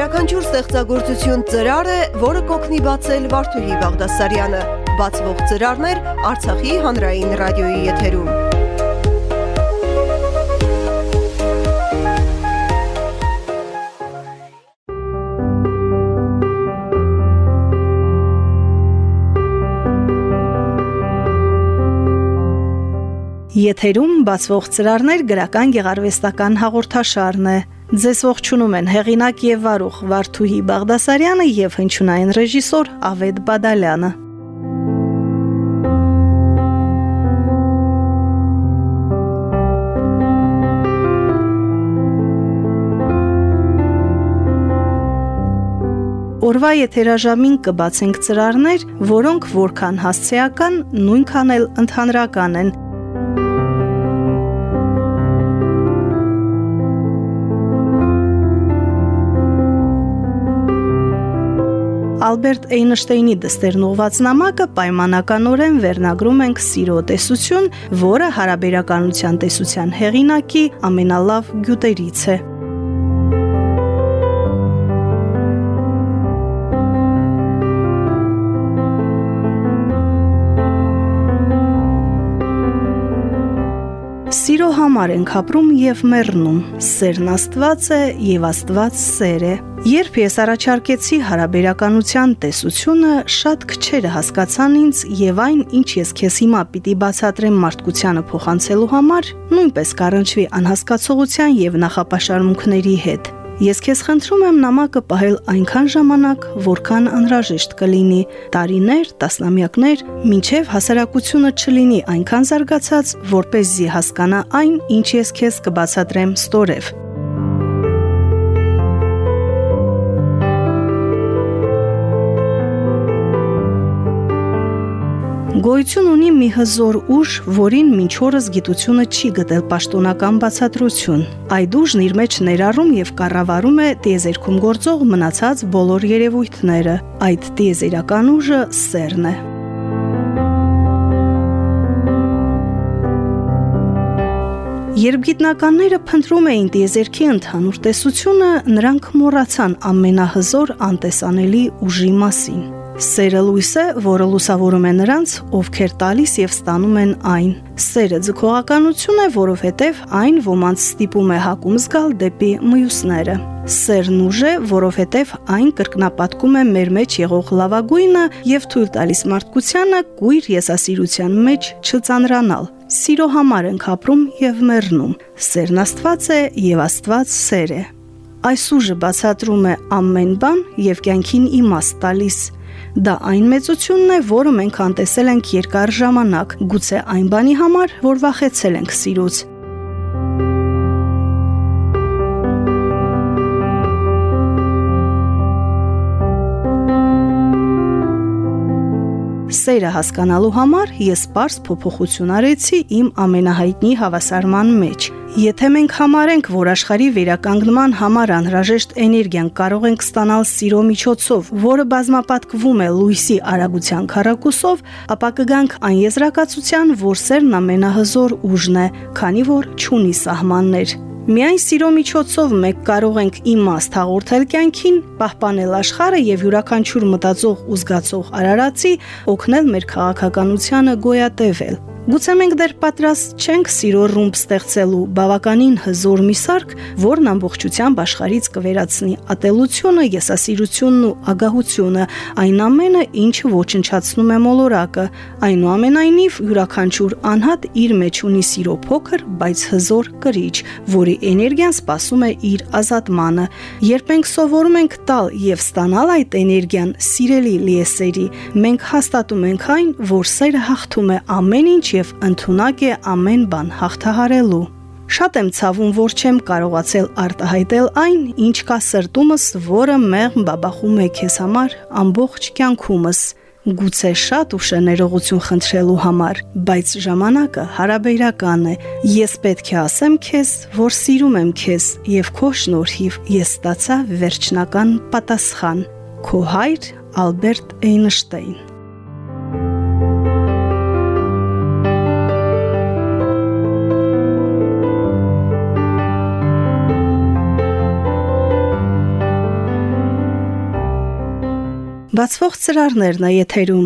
Յուրաքանչյուր ստեղծագործություն ծրար է, որը կօգնի բացել Վարդուհի Բաղդասարյանը։ Բացվող ծրարներ Արցախի հանրային ռադիոյի եթերում։ Եթերում բացվող ծրարներ գրական գեղարվեստական հաղորդաշարն է։ Ձեզ ողջունում են հեղինակ եւ վարող Վարդուհի Բաղդասարյանը եւ հնչյունային ռեժիսոր Ավետ Բադալյանը։ Օրվա եթերաժամին կբացենք ծրարներ, որոնք որքան հասցեական, նույնքան էլ ընդհանրական են, Ալբերտ Էյնշտեյնի դստերն ուղված նամակը պայմանականորեն վերնագրում ենք սիրո տեսություն, որը հարաբերականության տեսության հեղինակի ամենալավ գյուտերից է։ Սիրո համար ենք ապրում եւ մեռնում։ Սերն Աստված է եւ Աստված սեր է։ Երբ ես առաջարկեցի հարաբերականության տեսությունը, շատ քչերը հասկացան ինձ եւ այն, ինչ ես քեզ հիմա պիտի բացատրեմ մարդկությանը փոխանցելու համար, նույնպես կառնչվի անհասկացողության եւ նախապաշարմունքների հետ։ Ես քեզ խնդրում եմ նամակը պահել այնքան ժամանակ, որքան անհրաժեշտ կլինի՝ տարիներ, տասնամյակներ, մինչև հասարակությունը չլինի այնքան զարգացած, որպեսզի հասկանա այն, ինչ ես քեզ կբացատրեմ ստորև։ Գոյություն ունի մի հզոր ուժ, որին մինչ օրս գիտությունը չի գտել պաշտոնական բացատրություն։ Այդ ուժն իր մեջ ներառում եւ կառավարում է տիեզերքում գործող մնացած բոլոր երևույթները։ Այդ տիեզերական ուժը սերն է։ Երբ գիտնականները փնտրում էին տիեզերքի ընդհանուր տեսությունը, նրանք մոռացան ամենահզոր անտեսանելի ուժի մասին։ Սերը լույս է, որը լուսավորում է նրանց, ովքեր տալիս եւ ստանում են այն։ Սերը ձգողականություն է, որովհետեւ այն ոմանց ստիպում է հակում զգալ դեպի մյուսները։ Սերն ուժ է, որովհետեւ այն կրկնապատկում է մեր մեջ եղող լավագույնը եւ թույլ տալիս մարդկությանը կույր եսասիրության մեջ չծանրանալ։ Սիրո համար ենք ապրում եւ մեռնում։ Սերն Աստված է եւ Աստված սեր է։ Այս ուժը բացատրում է ամեն բան եւ կյանքին իմաստ տալիս Դա այն մեծությունն է, որը մենք անտեսել ենք երկար ժամանակ, գուցե այն բանի համար, որ վախեցել ենք սիրուց։ Սերը հասկանալու համար ես པարս փոփոխություն արեցի իմ ամենահայտնի հավասարման մեջ։ Եթե մենք համարենք, որ աշխարհի վերականգնման համար անհրաժեշտ էներգիան կարող ենք ստանալ սիրո միջոցով, որը բազմապատկվում է լույսի արագության քառակուսով, ապա կգանք այն եզրակացության, որ սերն ամենահզոր ուժն է, քանի որ չունի սահմաններ։ Միայն սիրո միջոցով մենք կարող ենք իմաստ հաղորդել կյանքին, պահպանել աշխարհը եւ յուրաքանչյուր մտածող ու զգացող արարածի օգնել մեր քաղաքականությանը գոյատևել։ Գուցե մենք դեռ պատրաստ չենք սիրո ռումբ ստեղծելու բավականին հզոր մի սարք, որն ամբողջությամբ աշխարից կվերացնի ատելությունը, եսասիրությունն ու ագահությունը, այն ամենը, ինչը ոչնչացնում է մոլորակը։ Այնուամենայնիվ յուրաքանչյուր անհատ իր մեջ ունի սիրո փոքր, բայց հզոր կրիչ, որի էներգիան սպասում է իր ազատմանը։ Երբ մենք սովորում ենք տալ եւ ստանալ այդ էներգիան սիրելի լիեսերի, մենք հաստատում ենք այն, որ սերը հաղթում է ամեն ինչ եւ ընդունակ է ամեն բան հաղթահարելու։ Շատ եմ ցավում, որ չեմ կարողացել արտահայտել այն, ինչ կա սրտումս, որը մեղմ բաբախում է քեզ համար ամբողջ կյանքումս։ Գուցե շատ ուշ է ներողություն խնդրելու համար, բայց ժամանակը հարաբերական է։ Ես պետք է ասեմ քեզ, որ սիրում եմ քեզ եւ քո շնորհիվ ես ստացա վերջնական պատասխան։ Քո հայր Ալբերտ Էյնշտեյն Բացվող ծրարներն է եթերում։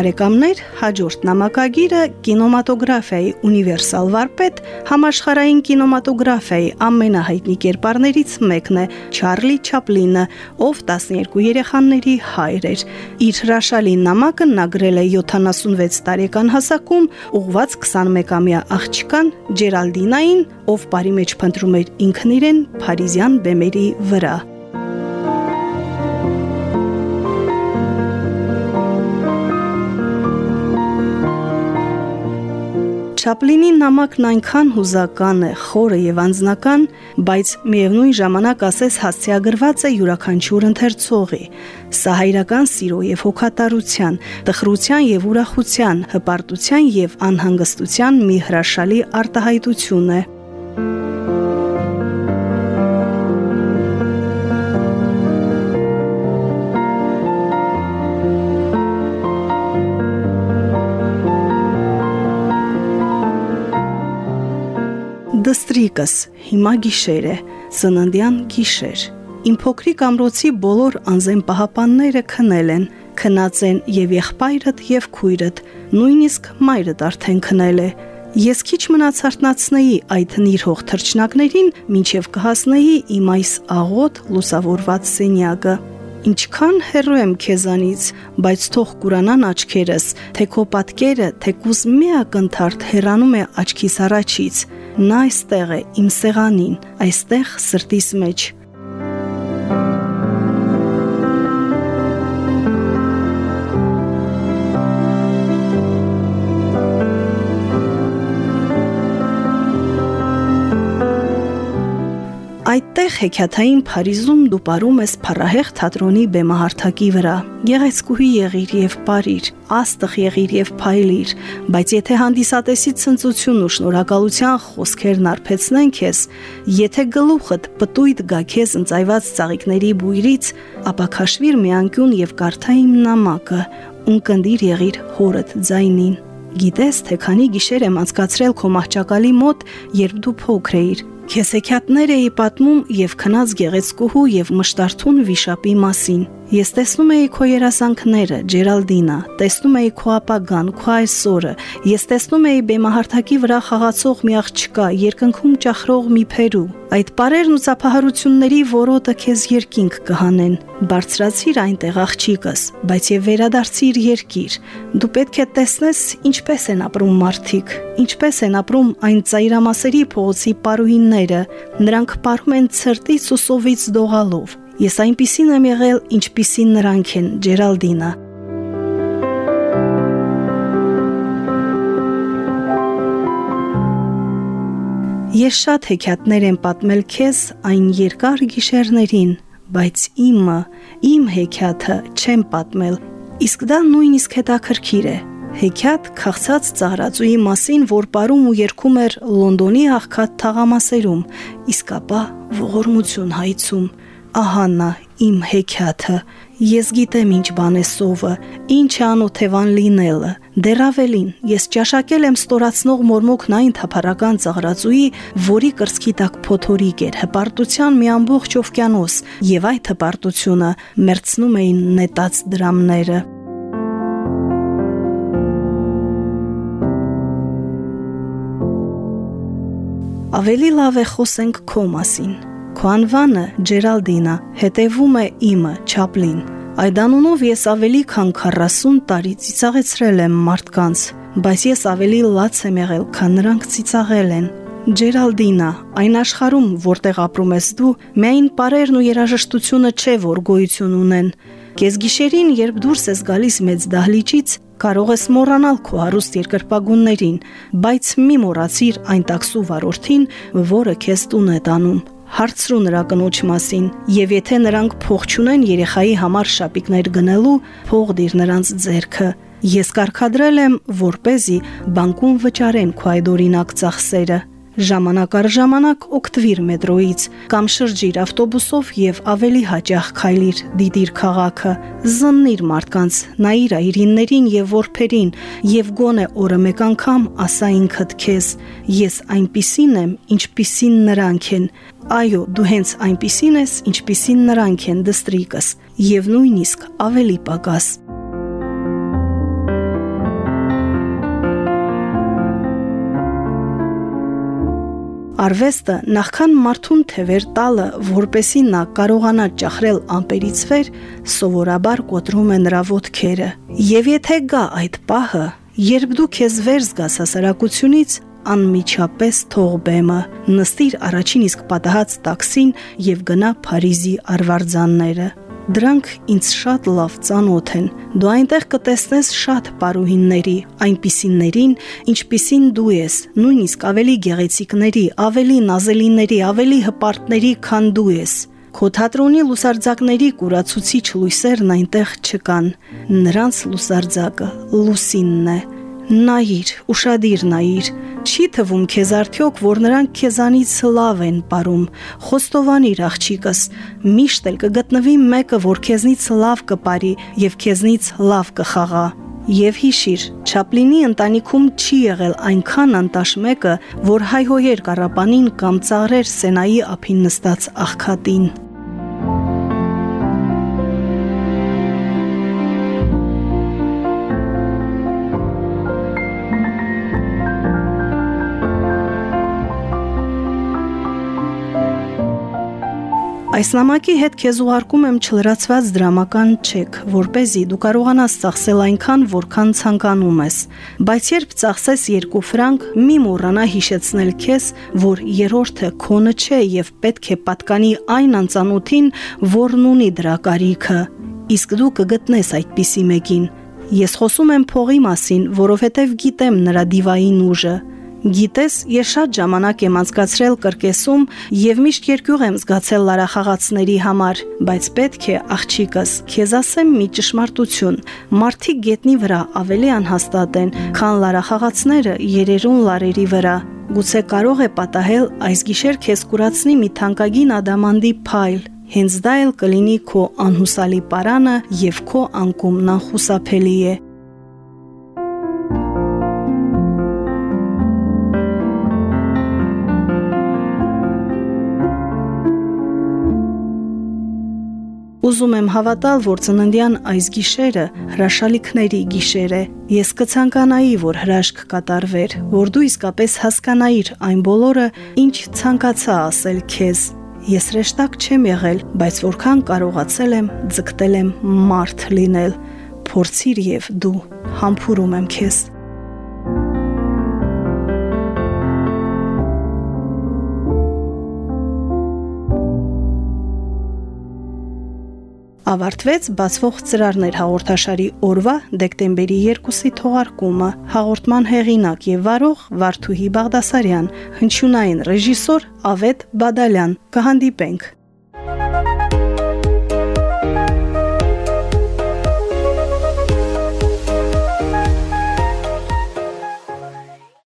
Բարեկամներ, հաջորդ նամակագիրը կինոմատոգրաֆիայի ունիվերսալ վարպետ, համաշխարհային կինոմատոգրաֆիայի ամենահայտնի կերպարներից մեկն է Չարլի Չապլինը, ով 12 երեխաների հայր էր։ Իր հրաշալի նամակը նա գրել է 76 տարեկան հասակում, ուղված 21-ամյա աղջկան Ջերալդինային, ով բարի մեջ փնտրում էր ինքն իրեն Փարիզյան բեմերի վրա։ Չապլինի նամակն այնքան հուզական է, խորը եւ անձնական, բայց միևնույն ժամանակ ասես հասցեագրված է յուրաքանչյուր ընթերցողի։ Սա հայրական սիրո եւ հոգատարության, տխրության եւ ուրախության, հպարտության եւ անհանգստության մի հրաշալի արտահայտություն է։ Դստրիկս, հիմա գիշեր է, ծննդյան գիշեր։ Իմ փոքրիկ ամրոցի բոլոր անզեն պահապանները քնել են, քնած են եւ եղբայրդ եւ քույրդ, նույնիսկ մայրդ արդեն քնել է։ Ես քիչ մնաց արտնացնեի այդ նիրհող թրջնակներին, ինչև կհասնեի իմ այս աղոտ լուսավորված սենյակը։ Ինչքան հեռու եմ քեզանից, բայց թող կուրանան աչքերս, թե քո պատկերը, թե կուզ մի ակնթարթ հեռանում է աչքիս առաջից։ Նա այստեղ է, իմ սեղանին, այստեղ սրտիս մեջ, հեքիաթային Փարիզում դու ապարում ես փառահեղ թատրոնի բեմահարթակի վրա։ Գեղեցկուհի եղիր եւ ապարիր, աստղ եղիր եւ փայլիր, բայց եթե հանդիսատեսի ցնծությունն ու շնորհակալության խոսքերն արփեցնեն քեզ, եթե գլուխդ պտույտ գա քեզ ընծայված ծաղիկների բույրից, ապա քաշվիր մի անկյուն եւ կարդա իմ նամակը, ունկնդիր եղիր հորդ ձայնին։ Գիտես, թե քանի գիշեր եմ անցկացրել քո մահճակալի մոտ, երբ դու փոքր էիր, Քեզ հեքիաթներ էի պատմում եւ քնած գեղեցկուհու եւ մշտարթուն վիշապի մասին։ Ես տեսնում էի քո երազանքները, Ջերալդինա, տեսնում էի քո ապագան, քո այսօրը։ Ես տեսնում էի բեմահարթակի վրա խաղացող մի աղջկա, երկնքում ճախրող մի փերու։ Այդ բարերն ու ծափահարությունների որոտը քեզ երկինք կհանեն։ Բարձրացիր այնտեղ աղջիկս, բայց եւ վերադարձիր երկիր։ Դու պետք է տեսնես ինչպես են ապրում մարդիկ, ինչպես են ապրում այն ծայրամասերի փողոցի պարուհինները։ Նրանք ապրում են ցրտից ու սովից դողալով Ես այնպիսին եմ եղել, ինչպիսին նրանք են, Ջերալդինա։ Ես շատ հեքիաթներ եմ պատմել քեզ այն երկար գիշերներին, բայց իմը, իմ հեքիաթը չեմ պատմել, իսկ դա նույնիսկ հետաքրքիր է։ Հեքիաթ քաղցած ծաղրածուի մասին, որ ապարում ու երգում էր Լոնդոնի աղքատ թաղամասերում, իսկ ապա ողորմություն հայցում ահա նա իմ հեքիաթը ես գիտեմ ինչ բան է սովը ինչ է անօթևան լինելը դեռ ավելին ես ճաշակել եմ ստորացնող մորմոքն այն թափառական ծաղրածուի որի կրծքի տակ փոթորիկ էր հպարտության մի ամբողջ օվկիանոս եւ այդ հպարտությունը մերցնում էին նետած դրամները Ավելի լավ է խոսենք քո մասին Քո անվանը Ջերալդինա հետևում է իմը Չապլին։ Այդ անունով ես ավելի քան 40 տարի ծիծաղեցրել եմ մարդկանց, բայց ես ավելի լաց եմ եղել, քան նրանք ծիծաղել են։ Ջերալդինա, այն աշխարհում, որտեղ ապրում ես դու, միայն բարերն ու երաժշտությունը չէ, որ գոյություն ունեն։ Կեսգիշերին, երբ դուրս ես գալիս մեծ դահլիճից, կարող ես մոռանալ քո հարուստ երկրպագուններին, բայց մի մոռացիր այն տաքսու վարորդին, որը քեզ տուն է տանում հարցրու նրա կնոջ մասին եւ եթե նրանք փող չունեն երեխայի համար շապիկներ գնելու, փող դիր նրանց ձեռքը։ Ես կարկադրել եմ, որ เป զի բանկում վճարեն քո այդ օրինակ ծախսերը։ Ժամանակ առ ժամանակ օգտվիր մետրոյից կամ շրջիր ավտոբուսով եւ ավելի հաճախ քայլիր դիդիր քաղաքը, զննիր մարդկանց, նայիր այրիններին եւ որփերին եւ գոնե օրը մեկ անգամ ասա ինքդ քեզ. ես այնպիսին եմ, ինչպիսին նրանք են։ Այո, դու հենց այնպիսին ես, ինչպիսին նրանք են, դստրիկս, եւ նույնիսկ ավելի պակաս։ Արվեստը նախքան մարդուն թևեր տալը, որպեսի նա կարողանա ճախրել ամպերից վեր, սովորաբար կոտրում է նրա ոտքերը։ Եվ եթե գա այդ պահը, երբ դու քեզ վեր զգաս հասարակությունից, անմիջապես թող բեմը, նստիր առաջին իսկ պատահած տաքսին եւ գնա Փարիզի արվարձանները։ Դրանք ինձ շատ լավ ծանոթ են։ Դու այնտեղ կտեսնես շատ պարուհինների, այնպիսիներին, ինչպիսին դու ես, նույնիսկ ավելի գեղեցիկների, ավելի նազելիների, ավելի հպարտների, քան դու ես։ Քո թատրոնի լուսարձակների կուրացուցիչ լույսերն այնտեղ չկան։ Նրանց լուսարձակը լուսինն է։ Նայիր, ուշադիր նայիր, Չի թվում քեզ արդյոք, որ նրանք քեզանից լավ են ապարում։ Խոստովանիր աղջիկս, միշտ էլ կգտնվի մեկը, որ քեզնից լավ կպարի եւ քեզնից լավ կխաղա։ Եվ հիշիր, Չապլինի ընտանիքում չի եղել այնքան անտաշ մեկը, որ հայհոյեր կարապանին կամ ծաղրեր Սենայի ափին նստած աղքատին։ Այս նամակի հետ քեզ ուղարկում եմ չլրացված դրամական չեկ, որ เป զի դու կարողանաս ծախսել այնքան, որքան ցանկանում ես։ Բայց երբ ծախսես 2 ֆրանկ, մի մոռանա հիշեցնել քեզ, որ երրորդը քոնը չէ եւ պետք է պատկանի այն անծանոթին, որն ունի դրա կարիքը։ Իսկ դու կգտնես այդպիսի մեկին։ Ես խոսում եմ փողի մասին, որովհետև գիտեմ նրա դիվային ուժը։ Գիտես, ես շատ ժամանակ եմ անցկացրել կրկեսում եւ միշտ երկյուղ եմ զգացել լարախաղացների համար, բայց պետք է աղջիկս, քեզ ասեմ մի ճշմարտություն։ Մարդիկ գետնի վրա ավելի անհաստատ են, քան լարախաղացները երերուն լարերի վրա։ Գուցե կարող է պատահել այս գիշեր քեզ կուրացնի մի թանկագին ադամանդի փայլ, հենց դա էլ կլինի քո անհուսալի պարանը եւ քո անկումն անխուսափելի է։ Ուզում եմ հավատալ, որ ծննդյան այս գիշերը հրաշալիքների գիշեր է։ Ես կցանկանայի, որ հրաշք կատարվեր, որ դու իսկապես հասկանայիր այն բոլորը, ինչ ցանկացա ասել քեզ։ Ես ռեշտակ չեմ եղել, բայց որքան կարողացել եմ, ձգտել եմ մարդ լինել։ Փորձիր եւ դու համբուրում եմ քեզ։ ավարտվեց բացվող ծրարներ հաղորդաշարի օրվա դեկտեմբերի 2-ի թողարկումը հաղորդման հեղինակ եւ վարող Վարդուհի Բաղդասարյան հնչյունային ռեժիսոր Ավետ Բադալյան կհանդիպենք